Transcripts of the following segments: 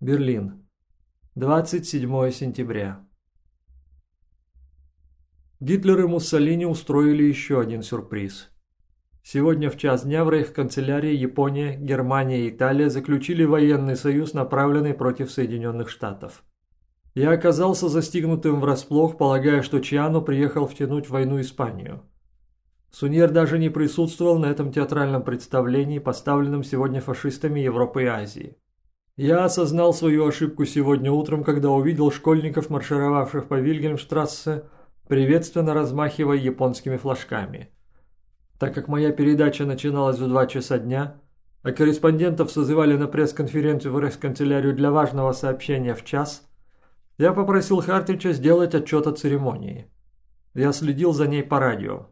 Берлин. 27 сентября. Гитлер и Муссолини устроили еще один сюрприз. Сегодня в час дня в рейх-канцелярии Япония, Германия и Италия заключили военный союз, направленный против Соединенных Штатов. Я оказался застигнутым врасплох, полагая, что Чиану приехал втянуть в войну Испанию. Суньер даже не присутствовал на этом театральном представлении, поставленном сегодня фашистами Европы и Азии. Я осознал свою ошибку сегодня утром, когда увидел школьников, маршировавших по Вильгельмштрассе, приветственно размахивая японскими флажками. Так как моя передача начиналась в 2 часа дня, а корреспондентов созывали на пресс-конференцию в рейхсканцелярию для важного сообщения в час, я попросил Хартрича сделать отчет о церемонии. Я следил за ней по радио.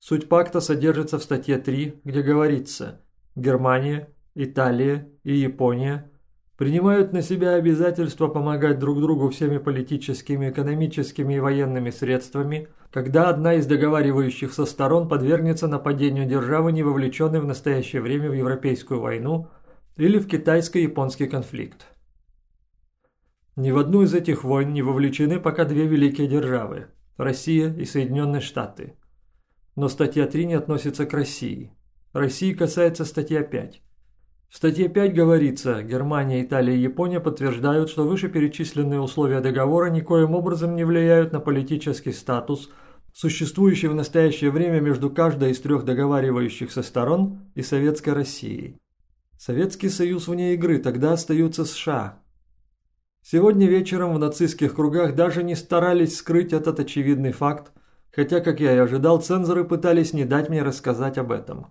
Суть пакта содержится в статье 3, где говорится «Германия, Италия и Япония принимают на себя обязательство помогать друг другу всеми политическими, экономическими и военными средствами, когда одна из договаривающихся сторон подвергнется нападению державы, не вовлеченной в настоящее время в Европейскую войну или в китайско-японский конфликт. Ни в одну из этих войн не вовлечены пока две великие державы – Россия и Соединенные Штаты – но статья 3 не относится к России. России касается статья 5. В статье 5 говорится, Германия, Италия и Япония подтверждают, что вышеперечисленные условия договора никоим образом не влияют на политический статус, существующий в настоящее время между каждой из трех договаривающихся сторон и Советской Россией. Советский Союз вне игры, тогда остаются США. Сегодня вечером в нацистских кругах даже не старались скрыть этот очевидный факт, Хотя, как я и ожидал, цензоры пытались не дать мне рассказать об этом.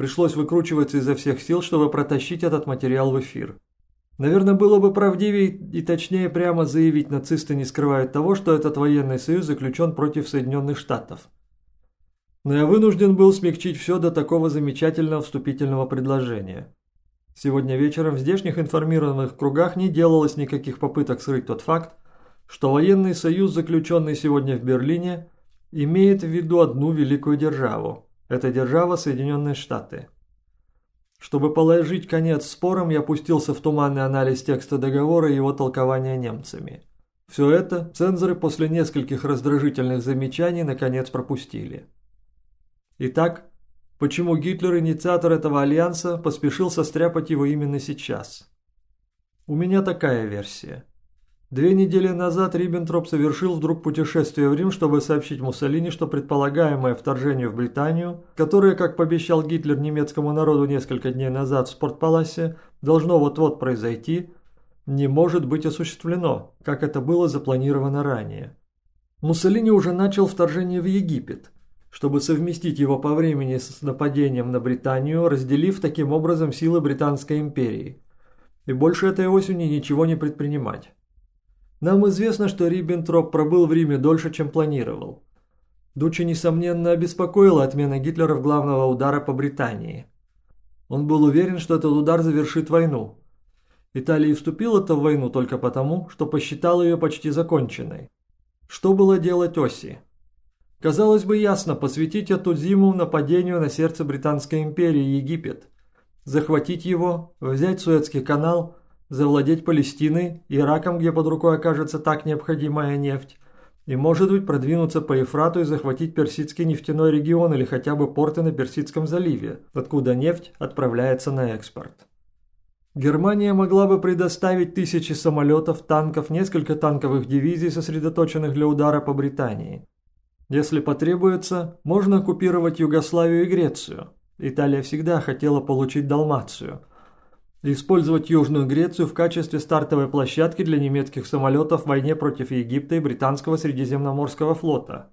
Пришлось выкручиваться изо всех сил, чтобы протащить этот материал в эфир. Наверное, было бы правдивее и точнее прямо заявить, нацисты не скрывают того, что этот военный союз заключен против Соединенных Штатов. Но я вынужден был смягчить все до такого замечательного вступительного предложения. Сегодня вечером в здешних информированных кругах не делалось никаких попыток скрыть тот факт, что военный союз, заключенный сегодня в Берлине – имеет в виду одну великую державу. Это держава Соединенные Штаты. Чтобы положить конец спорам, я пустился в туманный анализ текста договора и его толкования немцами. Все это цензоры после нескольких раздражительных замечаний наконец пропустили. Итак, почему Гитлер, инициатор этого альянса, поспешил состряпать его именно сейчас? У меня такая версия. Две недели назад Риббентроп совершил вдруг путешествие в Рим, чтобы сообщить Муссолини, что предполагаемое вторжение в Британию, которое, как пообещал Гитлер немецкому народу несколько дней назад в Спортпаласе, должно вот-вот произойти, не может быть осуществлено, как это было запланировано ранее. Муссолини уже начал вторжение в Египет, чтобы совместить его по времени с нападением на Британию, разделив таким образом силы Британской империи. И больше этой осени ничего не предпринимать. Нам известно, что Риббентроп пробыл в Риме дольше, чем планировал. Дучи, несомненно, обеспокоила отмена Гитлеров главного удара по Британии. Он был уверен, что этот удар завершит войну. Италия вступила-то в войну только потому, что посчитала ее почти законченной. Что было делать Оси? Казалось бы ясно посвятить эту зиму нападению на сердце Британской империи Египет, захватить его, взять Суэцкий канал – завладеть Палестиной, Ираком, где под рукой окажется так необходимая нефть, и, может быть, продвинуться по Ефрату и захватить Персидский нефтяной регион или хотя бы порты на Персидском заливе, откуда нефть отправляется на экспорт. Германия могла бы предоставить тысячи самолетов, танков, несколько танковых дивизий, сосредоточенных для удара по Британии. Если потребуется, можно оккупировать Югославию и Грецию. Италия всегда хотела получить Далмацию – использовать Южную Грецию в качестве стартовой площадки для немецких самолетов в войне против Египта и британского Средиземноморского флота.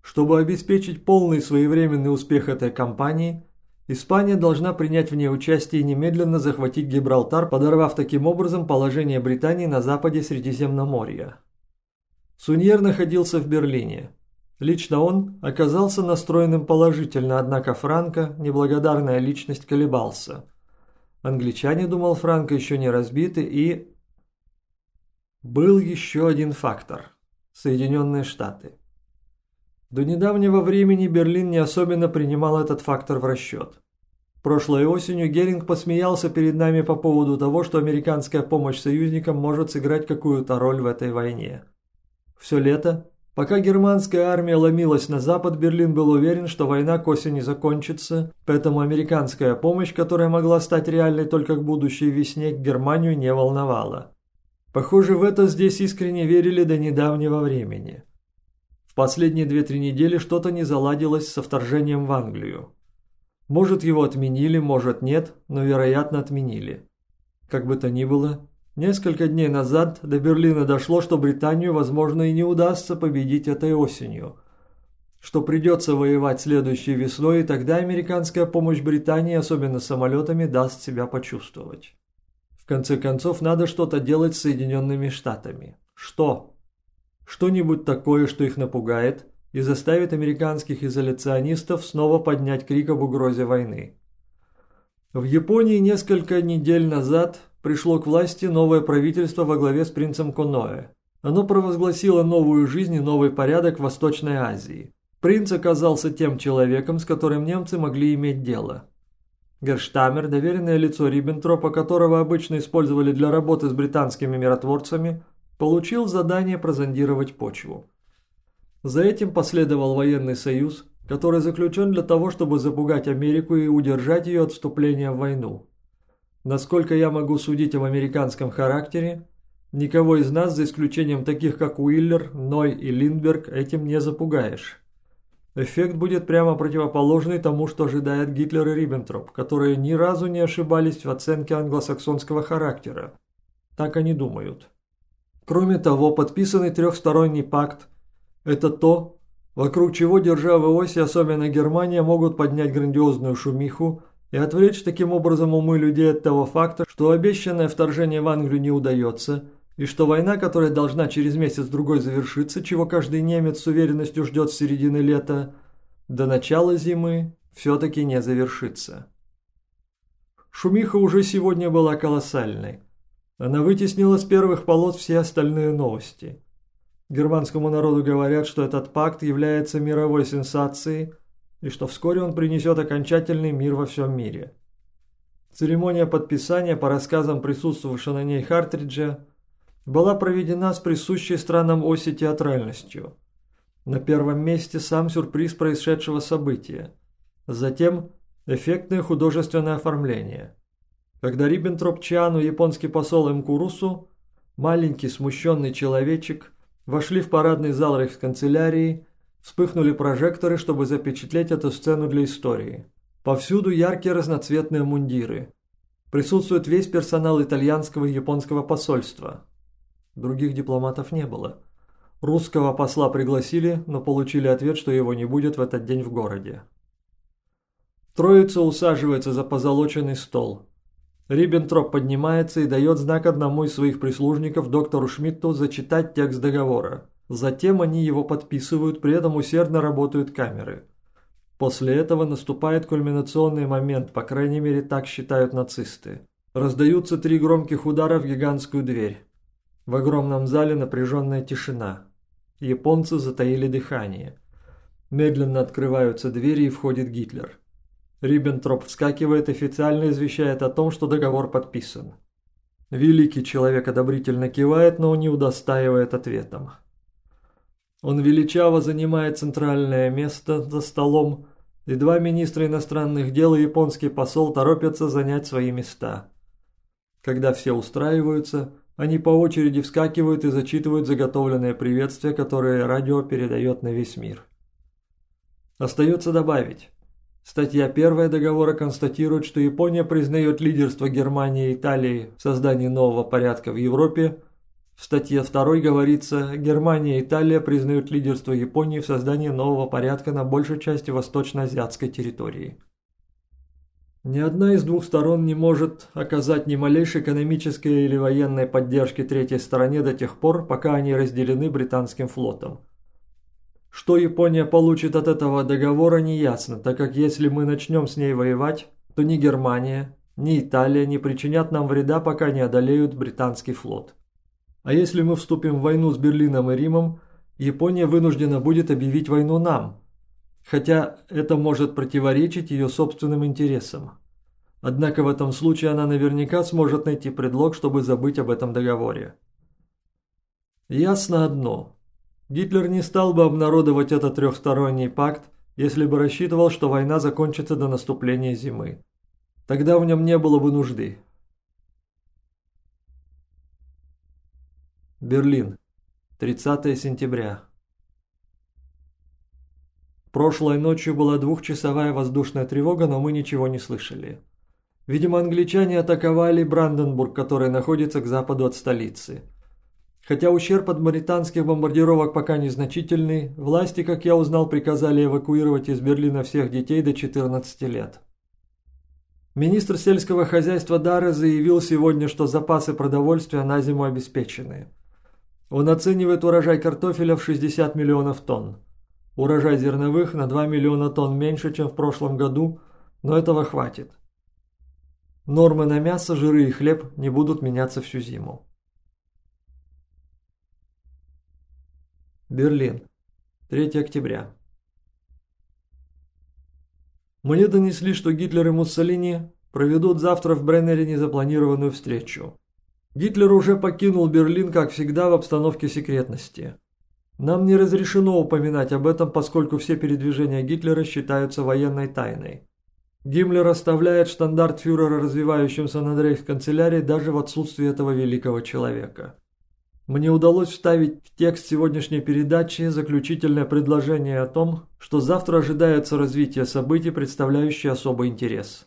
Чтобы обеспечить полный своевременный успех этой кампании, Испания должна принять в ней участие и немедленно захватить Гибралтар, подорвав таким образом положение Британии на западе Средиземноморья. Суньер находился в Берлине. Лично он оказался настроенным положительно, однако Франко, неблагодарная личность, колебался – Англичане, думал Франко, еще не разбиты и... Был еще один фактор – Соединенные Штаты. До недавнего времени Берлин не особенно принимал этот фактор в расчет. Прошлой осенью Геринг посмеялся перед нами по поводу того, что американская помощь союзникам может сыграть какую-то роль в этой войне. Все лето, пока германская армия ломилась на запад, Берлин был уверен, что война к осени закончится, поэтому американская помощь, которая могла стать реальной только к будущей весне, Германию не волновала. Похоже, в это здесь искренне верили до недавнего времени. В последние две-три недели что-то не заладилось со вторжением в Англию. Может, его отменили, может, нет, но, вероятно, отменили. Как бы то ни было, несколько дней назад до Берлина дошло, что Британию, возможно, и не удастся победить этой осенью. Что придется воевать следующей весной, и тогда американская помощь Британии, особенно самолетами, даст себя почувствовать. В конце концов, надо что-то делать с Соединенными Штатами. Что? Что-нибудь такое, что их напугает – и заставит американских изоляционистов снова поднять крик об угрозе войны. В Японии несколько недель назад пришло к власти новое правительство во главе с принцем Коноэ. Оно провозгласило новую жизнь и новый порядок в Восточной Азии. Принц оказался тем человеком, с которым немцы могли иметь дело. Герштамер, доверенное лицо Риббентропа, которого обычно использовали для работы с британскими миротворцами, получил задание прозондировать почву. За этим последовал военный союз, который заключен для того, чтобы запугать Америку и удержать ее от вступления в войну. Насколько я могу судить об американском характере, никого из нас, за исключением таких как Уиллер, Ной и Линдберг, этим не запугаешь. Эффект будет прямо противоположный тому, что ожидает Гитлер и Риббентроп, которые ни разу не ошибались в оценке англосаксонского характера. Так они думают. Кроме того, подписанный трехсторонний пакт это то, вокруг чего державы оси, особенно Германия, могут поднять грандиозную шумиху и отвлечь таким образом умы людей от того факта, что обещанное вторжение в Англию не удается, и что война, которая должна через месяц-другой завершиться, чего каждый немец с уверенностью ждет с середины лета, до начала зимы все-таки не завершится. Шумиха уже сегодня была колоссальной. Она вытеснила с первых полос все остальные новости – Германскому народу говорят, что этот пакт является мировой сенсацией и что вскоре он принесет окончательный мир во всем мире. Церемония подписания, по рассказам присутствовавшего на ней Хартриджа, была проведена с присущей странам оси театральностью. На первом месте сам сюрприз происшедшего события. Затем эффектное художественное оформление. Когда Риббентроп Чану, японский посол Мкурусу, маленький смущенный человечек, Вошли в парадный зал рейхсканцелярии, вспыхнули прожекторы, чтобы запечатлеть эту сцену для истории. Повсюду яркие разноцветные мундиры. Присутствует весь персонал итальянского и японского посольства. Других дипломатов не было. Русского посла пригласили, но получили ответ, что его не будет в этот день в городе. Троица усаживается за позолоченный стол. Риббентроп поднимается и дает знак одному из своих прислужников, доктору Шмидту, зачитать текст договора. Затем они его подписывают, при этом усердно работают камеры. После этого наступает кульминационный момент, по крайней мере так считают нацисты. Раздаются три громких удара в гигантскую дверь. В огромном зале напряженная тишина. Японцы затаили дыхание. Медленно открываются двери и входит Гитлер. Риббентроп вскакивает, официально извещает о том, что договор подписан. Великий человек одобрительно кивает, но не удостаивает ответом. Он величаво занимает центральное место за столом, и два министра иностранных дел и японский посол торопятся занять свои места. Когда все устраиваются, они по очереди вскакивают и зачитывают заготовленное приветствие, которое радио передает на весь мир. Остается добавить, Статья 1 договора констатирует, что Япония признает лидерство Германии и Италии в создании нового порядка в Европе. В статье 2 говорится, Германия и Италия признают лидерство Японии в создании нового порядка на большей части восточно-азиатской территории. Ни одна из двух сторон не может оказать ни малейшей экономической или военной поддержки третьей стороне до тех пор, пока они разделены британским флотом. Что Япония получит от этого договора не ясно, так как если мы начнем с ней воевать, то ни Германия, ни Италия не причинят нам вреда, пока не одолеют британский флот. А если мы вступим в войну с Берлином и Римом, Япония вынуждена будет объявить войну нам, хотя это может противоречить ее собственным интересам. Однако в этом случае она наверняка сможет найти предлог, чтобы забыть об этом договоре. Ясно одно. Гитлер не стал бы обнародовать этот трехсторонний пакт, если бы рассчитывал, что война закончится до наступления зимы. Тогда в нем не было бы нужды. Берлин. 30 сентября. Прошлой ночью была двухчасовая воздушная тревога, но мы ничего не слышали. Видимо, англичане атаковали Бранденбург, который находится к западу от столицы. Хотя ущерб от британских бомбардировок пока незначительный, власти, как я узнал, приказали эвакуировать из Берлина всех детей до 14 лет. Министр сельского хозяйства Дара заявил сегодня, что запасы продовольствия на зиму обеспечены. Он оценивает урожай картофеля в 60 миллионов тонн. Урожай зерновых на 2 миллиона тонн меньше, чем в прошлом году, но этого хватит. Нормы на мясо, жиры и хлеб не будут меняться всю зиму. Берлин. 3 октября. Мне донесли, что Гитлер и Муссолини проведут завтра в Бреннере незапланированную встречу. Гитлер уже покинул Берлин, как всегда, в обстановке секретности. Нам не разрешено упоминать об этом, поскольку все передвижения Гитлера считаются военной тайной. Гиммлер оставляет штандарт фюрера развивающимся над рейхсканцелярией даже в отсутствии этого великого человека. Мне удалось вставить в текст сегодняшней передачи заключительное предложение о том, что завтра ожидается развитие событий, представляющие особый интерес.